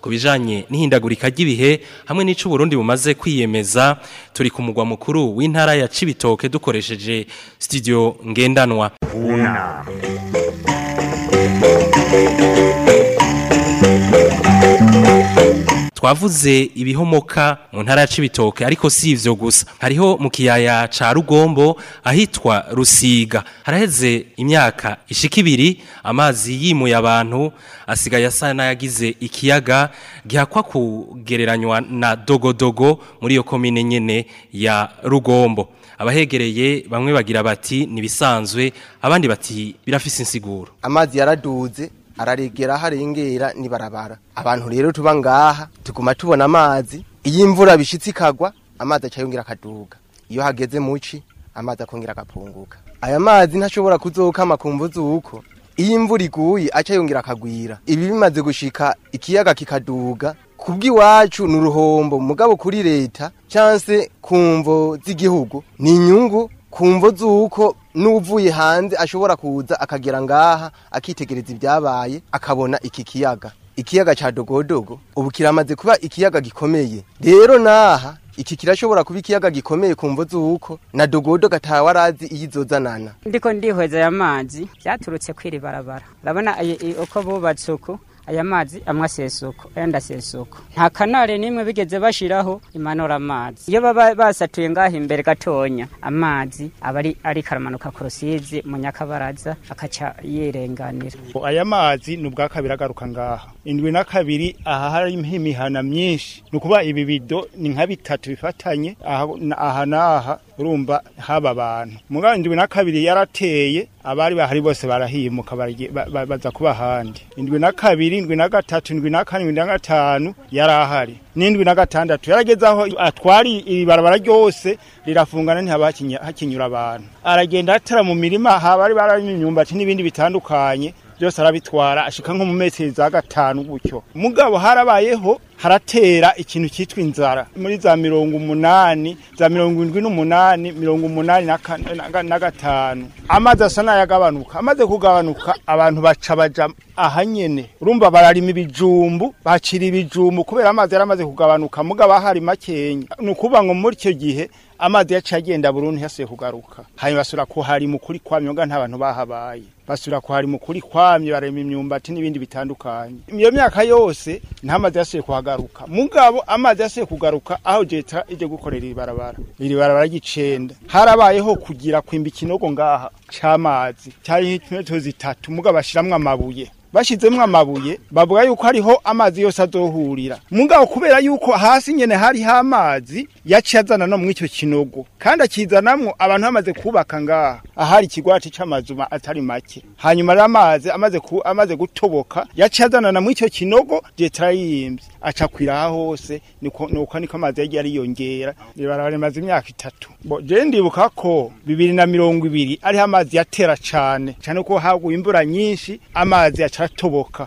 ku bijyanye n'ihindagurika ry'ibihe hamwe n'ic'uburundi bumaze kwiyemeza turi ku mugwa mukuru w'intara ya cibitoke dukoresheje studio ngendanwa twavuze ibihomoka mu ntara ya cibitoke ariko si ivyo gusa hariho mu kiyaya ca rugombo ahitwa rusiga haraheze imyaka ishika ibiri amazi yimuye abantu asigaye asa yagize ikiyaga gihakwa kugereranywa na dogodogo muri iyo komine nyene ya rugombo abahegereye bamwe bagira bati nibisanzwe abandi bati birafise insiguro amazi yaraduze araregera harengera nibarabara abantu rero tuba ngaha tuguma tubona amazi iyo imvura bishitse ikagwa amazi acayongera akaduga iyo hageze muci amazi akongera akapunguka. aya mazi ntashobora kuzokama kumva uko iyo imvura iguye acayongera akagwira ibi bimaze gushika ikiyaga kikaduga kubw'iwacu ni uruhombo mugabo kuri leta cyangwa ku mvo z'igihugu ni inyungu ku mvo z'uko n'uvuye hanze ashobora kuza akagera ngaha akitegereza ibyabaye akabona iki kiyaga ikiyaga cya dogodogo ubu kiramaze kuba ikiyaga gikomeye rero n'aha iki kirashobora kuba ikiyaga gikomeye ku mvo z'uko na dogodogo atawe arazi iyo izozanana ndiko ndihweza aya mazi byaturutse kwiri barabara urabona eh, eh, uko bubatse uku aya mazi amwe asesuka ayandi asesuka nta kanare n'imwe bigeze bashiraho imanura amazi iyo baba basatuye ngaho imbere gatonya amazi aba ari ariko aramanuka ku rusizi mu nyakabaraza akaca yirenganira aya mazi ni ubwa kabiri agaruka ngaha indwi na kabiri aha hari imihana myinshi ni ukuba ibi bido ni nka bitatu bifatanye aha n'aha urumva haba abantu umwanya indwi na kabiri yarateye abari bahari bose barahimuka baza kuba ahandi indwi na kabiri indwi na gatatu indwi na kane indwi na gatanu yari ahari n'indwi na gatandatu yarageze aho atwari iri barabara ryose rirafungana ntihaba hakinyura abantu aragenda atara mu mirima haba hari bararima imyumbati n'ibindi bitandukanye byose arabitwara ashika nko mu mezi za gatanu gutyo mugabo harabayeho haratera ikintu cyitwa inzara muri za mirongo umunani za mirongo indwi n'umunani mirongo umunani na gatanu amazi asa n'ayagabanuka amaze kugabanuka abantu baca baja ahanyene urumva bararima ibijumbu bacira ibijumbu kubera amazi yari amaze kugabanuka mugabo ahari makenya ni ukuvuga ngo muri icyo gihe amazi yaciye agenda burundu ntiyasuye kugaruka hanyuma hari mu ukuri kwa myuga nta bantu bahabaye basubira kuhari mu kuri kwamye barema imyumbati n'ibindi bitandukanye iyo myaka yose nta mazi kuhagaruka mugabo amazi yasuye kugaruka aho Jeta ijya gukorera iri barabara iri barabara gicenda. harabayeho kugira kwimba ikinogo ngaha cy’amazi cyari metero zitatu mugabo ashiramwo amabuye bashyizemo amabuye bavuga yuko hariho amazi yose azohurira mungabo kubera yuko hasi nyene ha amazi yaciye azana no mw'icyo kinogo kandi akizanamwo abantu bamaze kubaka ngaha ahari ikigwati c'amazuma atari make hanyuma rero amazi amaze, ku, amaze gutoboka yaciye azana na mw'icyo kinogo leta yiyimvye aca kwiraha hose nuko niko amazi yagiye ariyongera ibarabara rimaze imyaka itatu jewe ndibuka ko bibiri na mirongo ibiri ariho amazi yatera cane cane ko haguye imvura nyinshi amazi yaca biracatoboka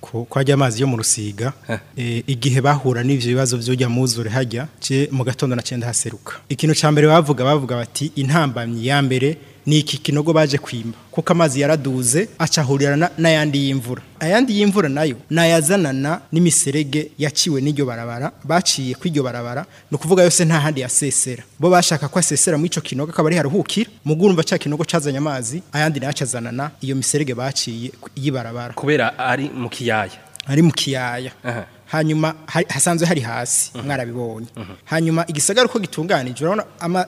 kwajya amazi yo mu rusiga e, igihe bahura n'ibyo bibazo by'ujya muzure hajya cye mu gatondo na cyenda haseruka ikintu cya mbere bavuga bavuga bati intambamyi ya mbere ni iki kinogo baje kwimba kuko amazi yaraduze acahurira n'ayandi y'imvura ayandi y'imvura nayo nayazanana n'imiserege yaciwe n'iryo barabara baciye kw'iryo barabara ni ukuvuga yose nta handi yasesera bo bashaka ko asesera muri icyo kinogo akaba ari haruhukira mugurumva cya kinogo cazanye amazi ayandi nayo acazanana iyo miserege baciye y'ibarabara kubera ari mu kiyaya ari mu kiyaya hanyuma hasanzwe hari hasi mwarabibonye hanyuma igisagara uko gitunganije urabona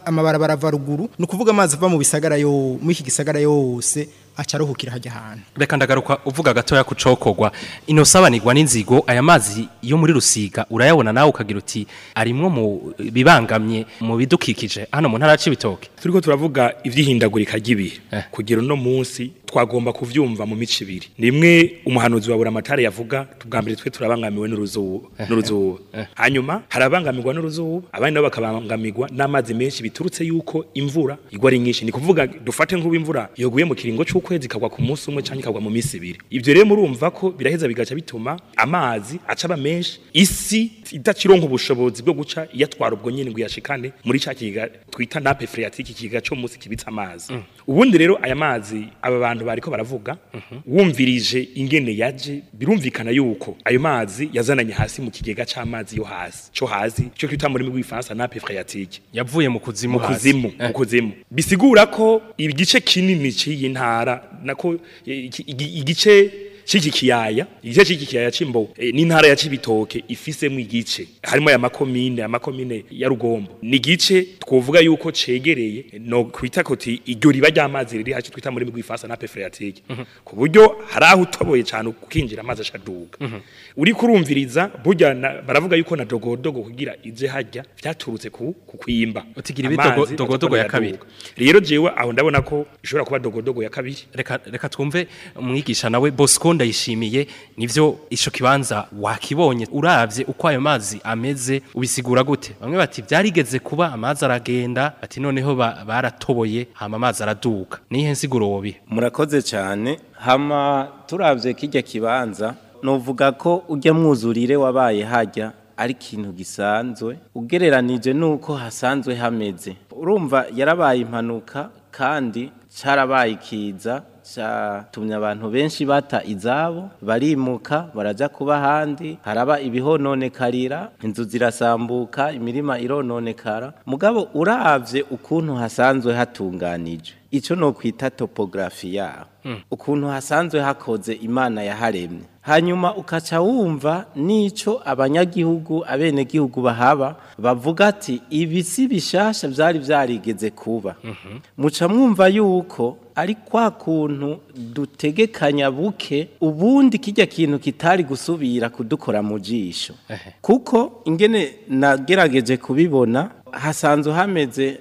amabarabara ava ruguru ni ukuvuga amazi ava mu bisagara yo muri iki gisagara yose acaruhukira hajya ahantu reka ndagaruka uvuga gatoya kucokogwa ino sabanirwa n'inzigo aya mazi yo muri rusiga urayabona nawe ukagira uti arimwo mu bibangamye mu bidukikije hano mu ntara y'ibitoke turiko turavuga ivyihindagurika ry'ibihe eh. kugira no munsi twagomba kuvyumva mu mice ibiri nimwe umuhanuzi wa buramatare yavuga tubwambere twe turabangamiwe n'uruzuba eh, eh, n'uruzuba hanyuma harabangamirwa n’uruzubu abandi nabo bakabangamirwa n'amazi menshi biturutse yuko imvura igwa ari nyinshi ni kuvuga dufate nk'ubu imvura yoguye mu kiringo cy'uko w'ukwezi ikagwa ku munsi umwe cyangwa ikagwa mu minsi ibiri ibyo rero murumva ko biraheza bigaca bituma amazi aca aba menshi isi idakironka ubushobozi bwo guca iyatwara ubwo nyine ngo iyashikane muri cya kigega twita nape phreatique ikigega cyo munsi kibitse amazi mm. ubundi rero aya mazi aba bantu bariko baravuga wumvirije ingene yaje birumvikana yuko ayo mazi yazananye hasi mu kigega cyamazi yo hasi cyo hazi cyo kwita muri rw'ifaransa na phréatique yavuye mu kuzimu mu kuzimu mu eh. kuzimu bisigura ko igice kinini c'iyi ntara nako igice cy'ikiyaya igice cy'ikiyaya cy'imbo eh, n'intara ya Cibitoke ifisemo igice harimo aya makomine amakomine ya Rugombo ni gice twovuga yuko cegereye no kwita koti iryo riba ry'amazi riri hacu twita muri mugwifasa na pefreatique mm ku buryo haraho utoboye cyane ukinjira amazi ashaduka mhm. uri kurumviriza burya baravuga yuko na dogodogo kugira ije hajya byaturutse ku kukwimba utigira bitogodogo ya kabiri rero jewe aho ndabona ko ishobora kuba dogodogo ya kabiri reka reka twumve umwigisha nawe Bosco turimo ndayishimiye nivyo ico kibanza wakibonye uravye uko ayo mazi ameze ubisigura gute bamwe bati byarigeze kuba amazi aragenda ati noneho baratoboye hama amazi araduka nihe nsiguro wobi murakoze cyane hama turavye kijya kibanza novuga ko ujya mwuzurire wabaye hajya ari kintu gisanzwe ugereranije nuko hasanzwe hameze urumva yarabaye impanuka kandi cyarabaye ikiza tumye abantu benshi bata izabo barimuka barajya kuba ahandi haraba ibihononekarira inzu zirasambuka imirima irononekara mugabo uravye ukuntu hasanzwe hatunganije icyo ni ukwita topogarafi yaho hmm. ukuntu hasanzwe hakoze imana ya yaharemye hanyuma ukaca wumva n'icyo abanyagihugu abenegihugu bahaba bavuga ati ibisi bishasha byari byarigeze kuba mhm. muca mwumva yuko ari kwa kuntu dutegekanya buke ubundi kijya kintu kitari gusubira kudukora mu jisho kuko ingene nagerageje kubibona hasanzwe hameze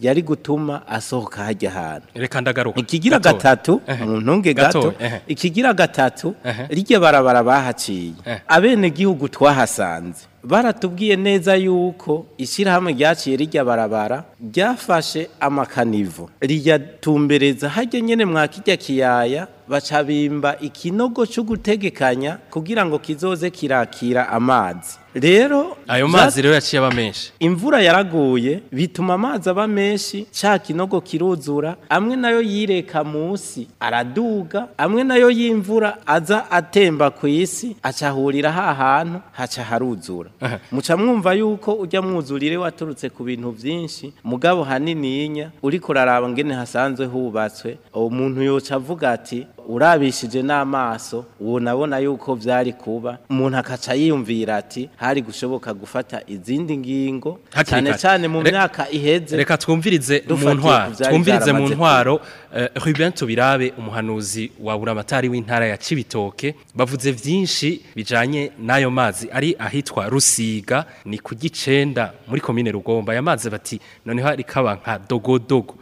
yari gutuma asohoka hajya ahantu reka ndagaruka ikigira gatatu mu ntunge gato ikigira gatatu rijya barabara bahaciye abenegihugu twahasanze baratubwiye neza yuko ishyirahamwe ryaciye rijya barabara ryafashe amakanivo riyatumbereza hajya nyine mwakijya kiyaya bacabimba ikinogo cyo gutegekanya kugira ngo kizoze kirakira amazi rero ayo mazi rero yaciye aba imvura yaraguye bituma amazi aba menshi cya kinogo kiruzura amwe nayo yireka munsi araduga amwe nayo y'imvura aza atemba ku isi acahurira ha hantu haca haruzura muca mwumva yuko ujya mwuzurire waturutse ku bintu byinshi mugabo hanini yinya uri kuraraba ngene hasanzwe hubatswe umuntu yoca avuga ati urabishije n'amaso wonabona yuko byari kuba umuntu akaca yiyumvira ati hari gushoboka gufata izindi ngingo cyane cyane mu myaka iheze reka twumvirize mu ntwaro twumvirize mu ntwaro eh, Ruben Tubirabe umuhanuzi wa buramatari w'intara ya Cibitoke bavuze byinshi bijanye n'ayo mazi ari ahitwa Rusiga ni kugicenda muri komine Rugomba aya bati noneho ari kaba nka dogodogo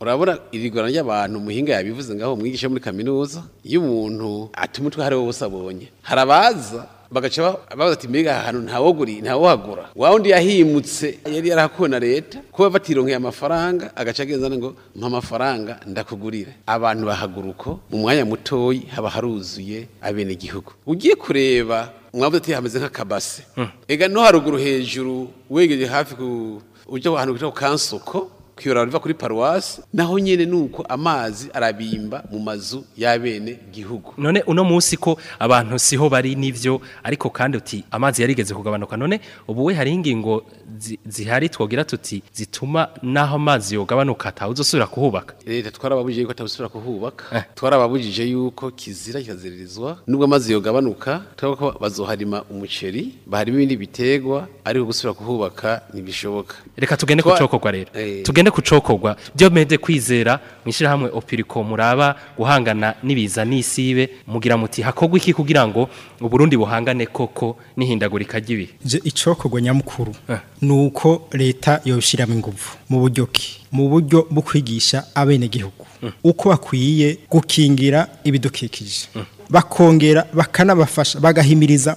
urabona irigorana ry'abantu muhinga yabivuze ngaho mwigisha muri kaminuza iyo umuntu atuma utwe ari we wose abonye harabaza bagaca babaza ati mbega aha hantu ntawoguri ntawuhagura wa wundi yahimutse yari yarahakuwe na leta kuba batironkeye amafaranga agaca agenzana ngo mpa amafaranga ndakugurire abantu bahagura uko mu mwanya mutoyi haba haruzuye igihugu ugiye kureba mwavuze ati hameze nk'akabase hmm. ega no haruguru hejuru wegereje hafi ku ujya ahantu bita ku kansuko kuyora riva kuri paruwasi naho nyine nuko amazi arabimba mu mazu y'abene gihugu none uno munsi ko abantu siho bari n'ibyo ariko kandi uti amazi yarigeze kugabanuka none ubu we hari ingingo zihari twogira tuti zituma naho amazi yogabanuka atawuzusubira kuhubaka leta twarababujije yuko atawusubira kuhubaka eh. twarababujije yuko kizira kikaziririzwa nubwo amazi yogabanuka twako bazoharima umuceri baharima ibindi bitegwa ariko gusubira kuhubaka ntibishoboka reka tugende ku cyokorwa rero eh. mugende kucokorwa byo mede kwizera mwishyirahamwe opiriko muraba guhangana n'ibiza n'isibe mugira muti hakogwa iki kugira ngo uburundi buhangane koko n'ihindagurika ry'ibihe icokorwa nyamukuru eh. nuko leta yoshyiramo ingufu mu buryo ki mu buryo bwo kwigisha abenegihugu hmm. uko bakwiye gukingira ibidukikije hmm. bakongera bakanabafasha bagahimiriza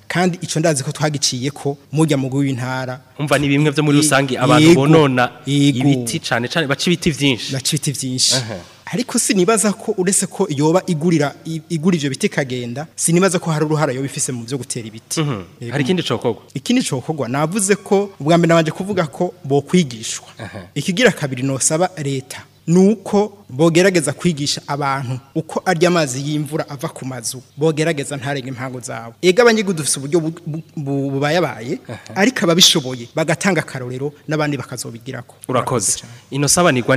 kandi icyo ndazi ko twagiciye ko mujya mu w'intara umva ni bimwe byo muri rusange abantu bonona ibiti cyane cyane baca ibiti byinshi baca ibiti byinshi ariko sinibaza ko uretse ko yoba igurira igura ibyo biti kagenda sinibaza ko hari uruhara yoba ifise mu byo gutera ibiti mhm. hari ikindi cokogwa ikindi cokogwa navuze ko ubwa mbere nabanje kuvuga ko bokwigishwa ikigira kabiri nosaba leta Nuko bogerageza kwigisha abantu uko arya amazi y'imvura ava ku mazu bogerageza ntarenge impango zawe ega abanyigu dufite uburyo bubayabaye ariko ababishoboye bagatanga akarorero n'abandi bakazobigira ko urakoze ino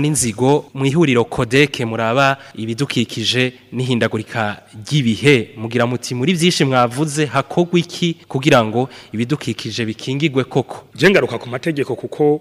n'inzigo mu ihuriro kodeke muraba ibidukikije n'ihindagurika ry'ibihe mugira muti muri byinshi mwavuze hakogwa iki kugira ngo ibidukikije bikingigwe koko jengaruka ku mategeko kuko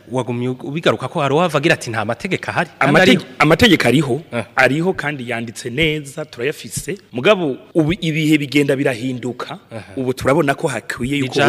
wagumye ubigaruka ko hari uwava agira ati nta mategeko ahari amategeko ariho eh. ariho kandi yanditse neza turayafise mugabo ibihe bigenda birahinduka ubu turabona ko hakwiye yuko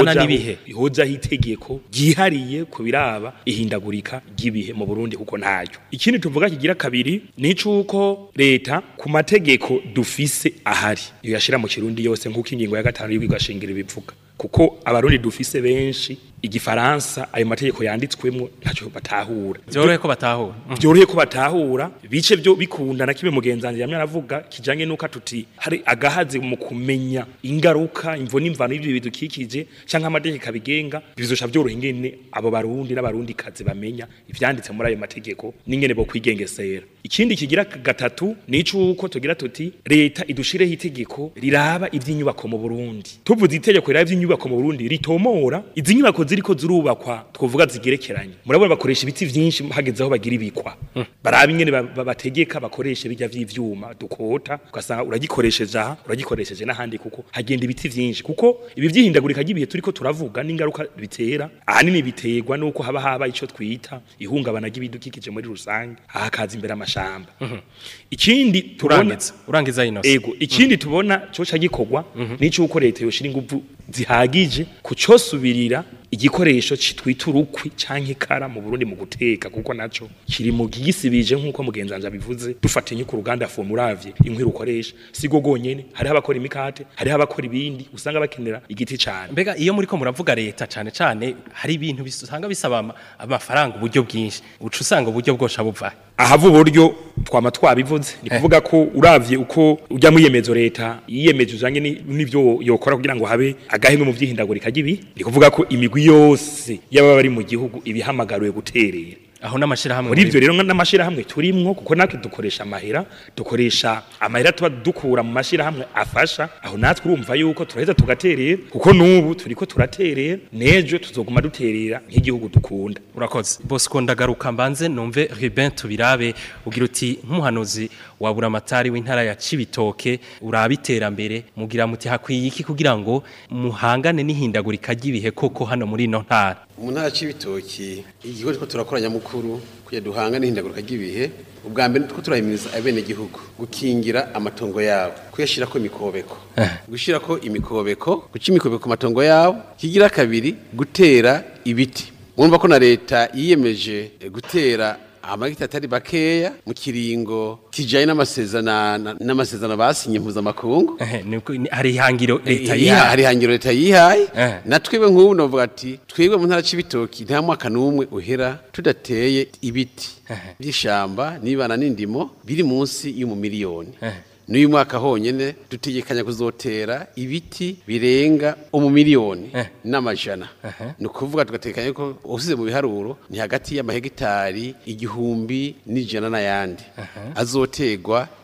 hoza hitegeko byihariye ku biraba ihindagurika ry'ibihe mu Burundi kuko ntacyo ikindi tuvuga kigira kabiri ni cyuko leta ku mategeko dufise ahari iyo yashira mu kirundi yose nk'uko ingingo ya gatanu y'ubwigashingiro bivuga kuko abarundi dufise benshi igifaransa ayo mategeko yanditswemo ntacyo batahura byorohe ko batahura mm. byorohe ko batahura bice byo bikunda na kimwe mugenzanzi yamye aravuga kijanye nuko tuti hari agahaze mu kumenya ingaruka imvo n'imvano y'ibyo bidukikije cyangwa amategeko abigenga bizosha byorohe ingene abo barundi n'abarundi kazi bamenya ivyanditse muri ayo mategeko n'ingene bo kwigengesera ikindi kigira gatatu nicuko tugira tuti leta idushireho itegeko riraba ivy'inyubako mu Burundi tuvuze itegeko riraba ivy'inyubako mu Burundi ritomora izi nyubako ziriko zirubakwa twovuga zigerekeranye murabona bakoresha ibiti byinshi hageze bagira ibikwa hmm. barabi nyene bategeka bakoresha bijya vy'ivyuma dukota ugasanga uragikoresheje aha uragikoresheje n'ahandi kuko hagenda ibiti byinshi kuko ibi vyihindagurika ry'ibihe turiko turavuga n'ingaruka bitera ahanini biterwa nuko haba haba icyo twita ihungabana ry'ibidukikije muri rusange ahakaza imbere amashamba hmm. ikindi turangiza urangiza ino ego ikindi tubona cyo gikorwa hmm. n'ico uko leta yoshira ingufu zihagije kucosubirira igikoresho kitwita urukwi cyangwa ikara mu Burundi mu guteka kuko naco kiri mu gisibije nkuko mugenzanja bivuze dufatanye ku ruganda formulavye inkwi rukoresha sigo gonyene hari abakora imikate hari abakora ibindi usanga bakenera igiti cyane mbega iyo muri ko muravuga leta cyane cyane hari ibintu usanga bisaba amafaranga uburyo bwinshi uca usanga uburyo bwosha buva ahava uburyo twama twabivuze ni eh. kuvuga ko uravye uko ujya mu yemezo leta yiyemeje ujanye nibyo yokora kugira ngo habe agahimwe mu byihindagurika gibi ni kuvuga ko imigwi yose yaba bari mu gihugu ibihamagariwe guterera aho n'amashyirahamwe muri ibyo rero n'amashyirahamwe turimwo kuko natwe dukoresha amahera dukoresha amahera tuba dukura mu mashyirahamwe afasha aho natwe urumva yuko turaheza tugaterera kuko n'ubu turi ko turaterera n'ejo tuzoguma duterera nk'igihugu dukunda urakoze bosco ndagaruka mbanze numve Ruben tubirabe ugira uti nk'umuhanuzi wabura amatari w'intara ya Cibitoke urabiterambere mugira muti hakwiye iki kugira ngo muhangane n'ihindagurika ry'ibihe koko hano muri ino ntara mu ntara Cibitoke igikorwa cyo turakoranya mukuru kugira duhangane n'ihindagurika ry'ibihe ubwa mbere two turahimiriza abenegihugu gukingira amatongo yabo kuyashira ko imikobeko eh. gushyira ko imikobeko guca imikobeko ku matongo yabo kigira kabiri gutera ibiti mwumva ko na leta yiyemeje gutera amagiti atari bakeya mu kiringo kijyanye n'amasezerano basinye mpuzamakungu eh, hari ihangiro eh, leta yihaye hari ihangiro leta yihaye eh. natwe nk'ubu navuga ati twebwe mu ntara cy'ibitoki nta mwaka n'umwe uhera tudateye ibiti by'ishyamba n'ibana n'indimo biri munsi y'umumiliyoni n'uyu mwaka honyine dutegekanya kuzotera ibiti birenga umumiliyoni eh. n'amajana ni ukuvuga tugatekanya ko usize mu biharuro ni hagati y'amahegitari igihumbi n'ijana n'ayandi azotegwa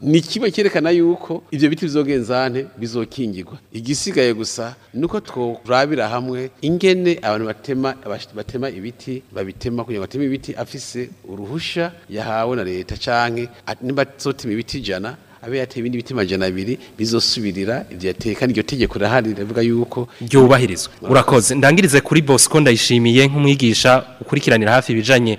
ni kimwe cyerekana yuko ibyo biti bizogenzane bizokingirwa igisigaye gusa ni uko turabira hamwe ingene abantu batema batema ibiti babitema kugira ngo bateme ibiti afise uruhusha yahawe na leta canke niba zotema ibiti ijana abe yateye ibindi bitima jana abiri bizosubirira ibyo yateye kandi iryo tegeko rirahari rivuga yuko byubahirizwa urakoze ndangirize kuri Bosco ndayishimiye nk'umwigisha ukurikiranira hafi ibijanye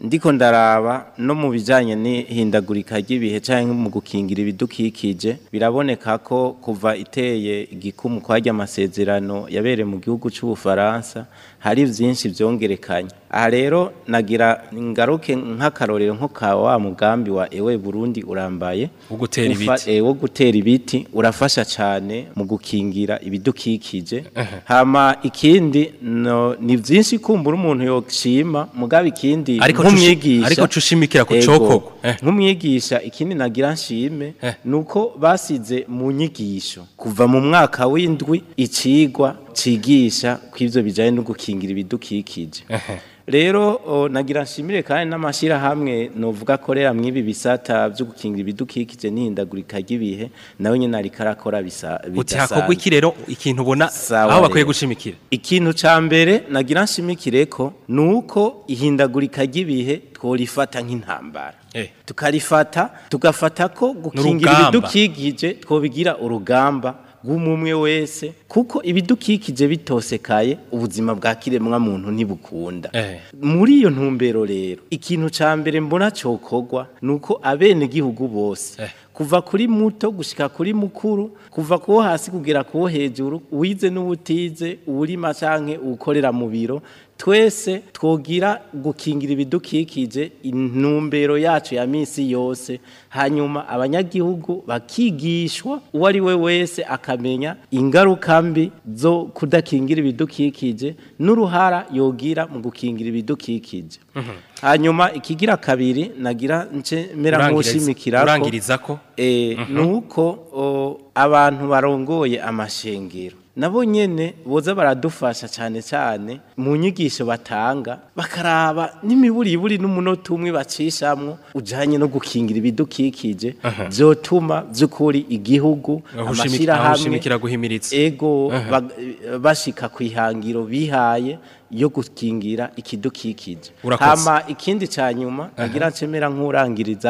ndiko ndaraba no mu bijyanye n'ihindagurika ry'ibihe cyangwa mu gukingira ibidukikije biraboneka ko kuva iteye igikumu kwajya amasezerano yabereye mu gihugu cy'ubufaransa hari byinshi byongerekanye aha rero nagira ingaruke nk'akarorero nko wa mugambi wa ewe burundi urambaye wo gutera eh, ibiti urafasha cyane mu gukingira ibidukikije hama ikindi no ni byinshi kumbura umuntu yoshima mugabe ikindi ariko nk'umwigisha eh. nk'umwigisha ikindi nagira nshime eh. nuko basize mu nyigisho kuva mu mwaka w'indwi ikigwa cigisha kw'ivyo bijanye no gukingira ibidukikije rero nagira nshimire kandi n'amashyirahamwe novuga akorera mw'ibi bisata byo gukingira ibidukikije n'ihindagurika ry'ibihe nawe nyine ari karakora bidasanzwe uti iki rero ikintu ubona aho bakwiye gushimikira ikintu cya mbere nagira nshimikire ko nuko uko ihindagurika ry'ibihe tworifata nk'intambara eh. tukarifata tugafata ko gukingira ibidukikije twobigira urugamba bw'umwe wese kuko ibidukikije bitosekaye ubuzima bwa kiremwa muntu ntibukunda eh. muri iyo ntumbero rero ikintu cya mbere mbona cyokogwa nuko uko abenegihugu bose eh. kuva kuri muto gushika kuri mukuru kuva kuwo hasi kugera kuwo hejuru uwize n'ubutize uwurima canke uwukorera mu biro twese twogira gukingira ibidukikije intumbero yacu ya minsi yose hanyuma abanyagihugu bakigishwa uwo ari we wese akamenya ingaruka mbi zo kudakingira ibidukikije n'uruhara yogira mu gukingira ibidukikije mhm. hanyuma ikigira kabiri nagira mera nk'ushimikira ko eh, mhm. nuko uko abantu barongoye amashengero nabo nyene boza baradufasha cyane cyane mu nyigisho batanga bakaraba n'imiburiburi n'umunota umwe bacishamwo ujanye no gukingira ibidukikije byotuma by'ukuri igihugu amashyirahamwe ego bashika ku ihangiro bihaye yo gukingira ikidukikije hama ikindi cya nyuma agira ncemera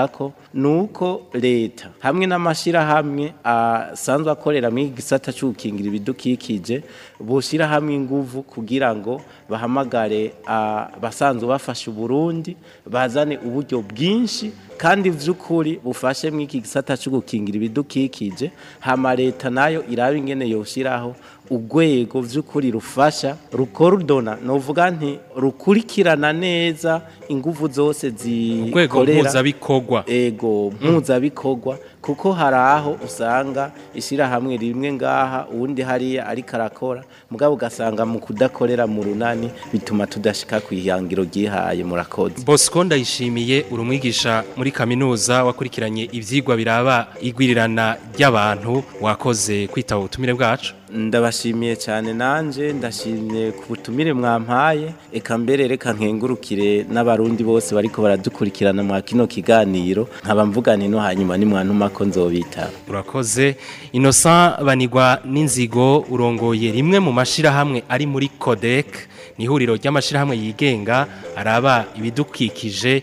ko nuko leta hamwe n'amashira hamwe ah, asanzwe akorera mu gisata cy'ukingira ibidukikije ibidukikije bushyira hamwe ingufu kugira ngo bahamagare abasanzwe ah, bafashe Burundi, bazane uburyo bwinshi kandi vy'ukuri bufashe mw'iki gisata cyo gukingira ibidukikije hama leta nayo iraba ingene yoshiraho ugwego vy'ukuri rufasha rukorudona novuga nti rukurikirana neza ingufu zose zikorera mpuzabikogwa ego mm. mpuzabikogwa kuko hari aho usanga ishyirahamwe rimwe ngaha uwundi hariya ari karakora mugabo ugasanga mu kudakorera mu runani bituma tudashika ku ihangiro ryihaye murakoze bosco ndayishimiye urumwigisha muri muri kaminuza wakurikiranye ibyigwa biraba igwirirana ry'abantu wakoze kwita ubutumire bwacu ndabashimiye cyane nanjye ndashimye ku butumire mwampaye reka mbere reka nkengurukire n'abarundi bose bari baradukurikirana mwa kino kiganiro nkaba mvugane no hanyuma nimwantuma ko nzobita urakoze inosa banigwa n'inzigo urongoye rimwe mu mashyirahamwe ari muri kodeke ni ihuriro ry'amashyirahamwe yigenga araba ibidukikije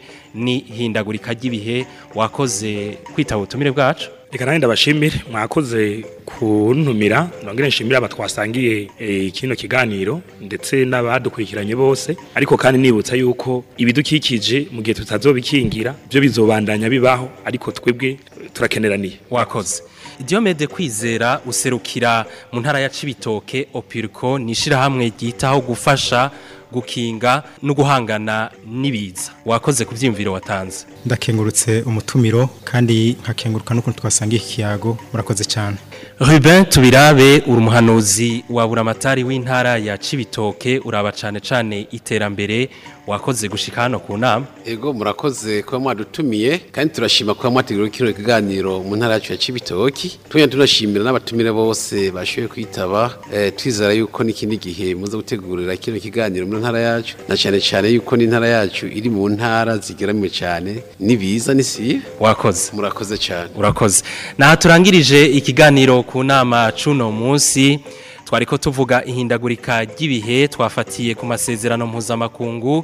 hindagurika ry'ibihe wakoze kwitaba ubutumire bwacu reka nanjye ndabashimire mwakoze kuntumira nongere nshimire abatwasangiye eh, kino kiganiro ndetse n'abadukurikiranye bose ariko kandi nibutsa yuko ibidukikije mu gihe tutazobikingira byo bizobandanya bibaho ariko twebwe turakeneraniye wakoze Diomede kwizera userukira mu ntara ya Cibitoke Opirko ni ishyirahamwe ryitaho gufasha gukinga no guhangana n'ibiza wakoze ku watanze ndakengurutse umutumiro kandi nkakenguruka n'ukuntu twasanga ikiyago kiyago murakoze cyane Ruben tubirabe uri umuhanuzi wa buramatari w'intara ya Cibitoke uraba cyane cyane iterambere wakoze gushika hano ku nama ego murakoze kuba mwadutumiye kandi turashima kuba mwategura kino kiganiro mu ntara ya Cibitoki tunya tunashimira n'abatumire bose bashoboye kwitaba e, twizera yuko n'ikindi gihe muza gutegurira kino kiganiro mu ntara yacu na cyane cyane yuko n'intara yacu iri mu ntara zigeramye cyane nibiza nisi wakoze murakoze cyane urakoze naha turangirije ikiganiro ku nama cuno munsi twari tuvuga ihindagurika ry'ibihe twafatiye ku masezerano mpuzamakungu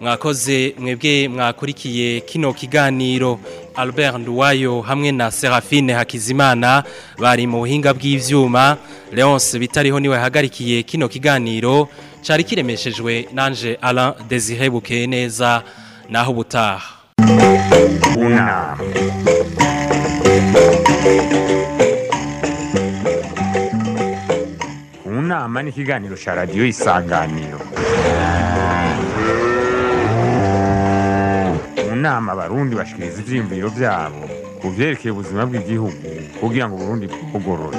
mwakoze mwebwe mwakurikiye kino kiganiro Albert Nduwayo hamwe na Serafine Hakizimana bari mu buhinga bw'ivyuma Leonce bitariho niwe hagarikiye kino kiganiro cari kiremeshejwe nanje Alain Désiré Bukeneza naho butaha Una. Una ni ikiganiro cya radiyo isanganiro nama abarundi bashikiriza ivyiyumviro vyabo ku byerekeye ubuzima bw'igihugu kugira ngo uburundi bwugorore